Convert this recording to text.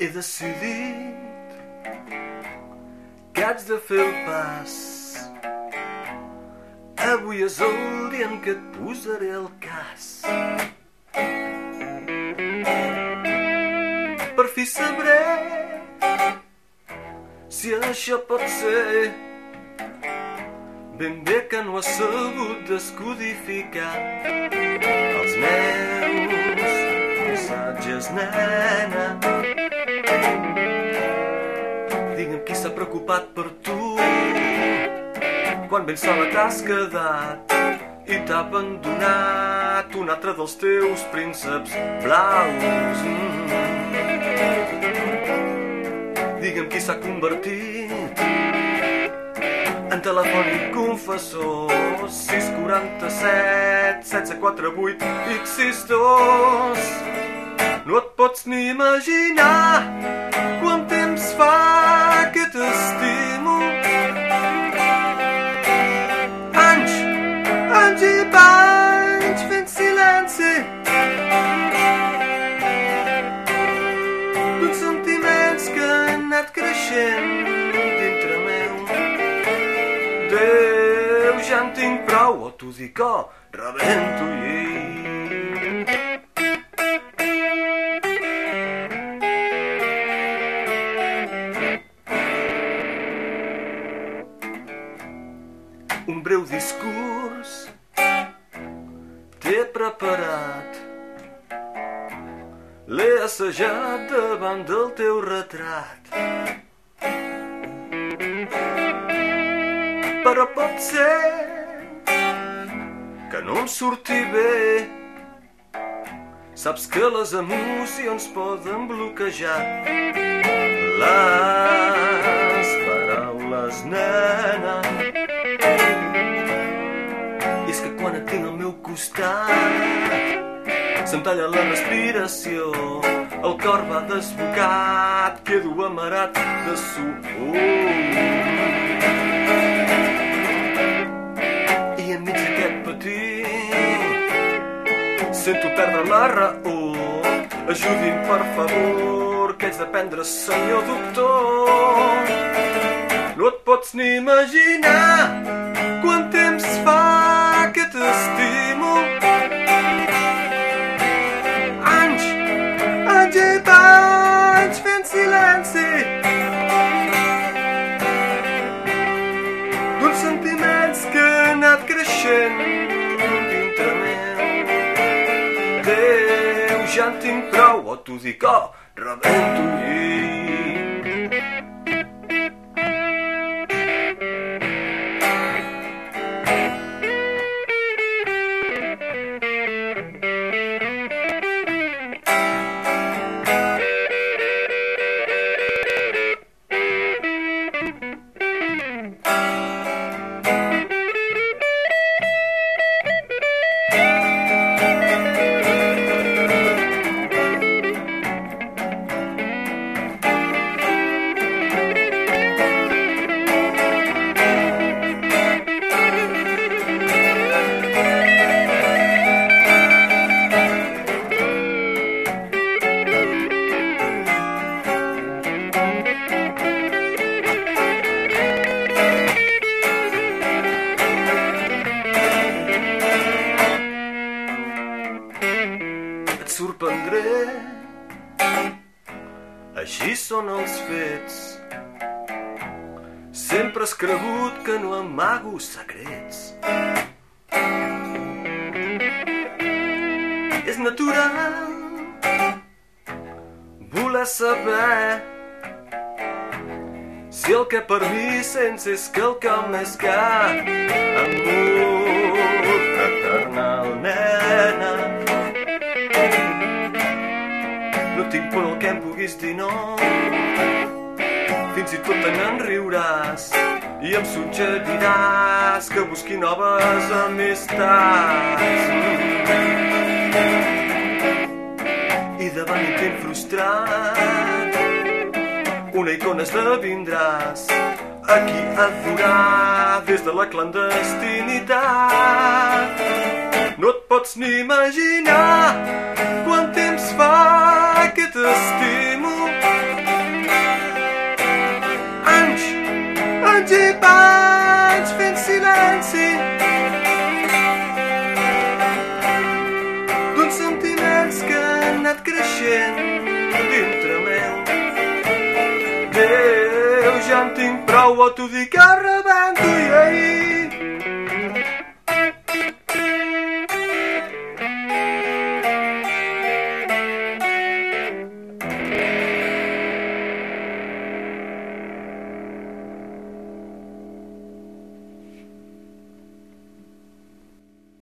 he decidit que haig de fer el pas. Avui és el dia en què et posaré el cas. Per fi sabré si això pot ser ben bé que no has sabut descodificar els meus missatges, nena. Digue'm qui s'ha preocupat per tu quan ben sola t'has quedat i t'ha abandonat un altre dels teus prínceps blaus. Mm. Digue'm qui s'ha convertit en telefònic confessor 647 1648 X62 No et pots ni imaginar quant temps fa que t'estimo Anys, anys i panys fent silenci D'uns sentiments que han anat creixent dintre meu. Déu, ja en tinc prou, o t'ho dic, oh, rebento i... preparat L'he assajat davant del teu retrat però pot ser que no em surti bé. Saps que les emocions poden bloquejar les se'm talla la respiració, el cor va desbocat, quedo amarat de suor. I enmig d'aquest patí sento perdre la raó. Ajudi'm, per favor, que haig de prendre, senyor doctor. No et pots ni imaginar temps Déu, ja en tinc prou, o t'ho dic, oh, rebento i... fets. Sempre has cregut que no amago secrets. És natural voler saber si el que per mi sents és quelcom més que amor Fins i tot te n'en riuràs i em suggeriràs que busqui noves amistats. I davant l'intent frustrat una icona esdevindràs a qui adorar des de la clandestinitat. No et pots ni imaginar quant temps fa que t'estimo ja en tinc prou, o t'ho dic, que rebento i ahir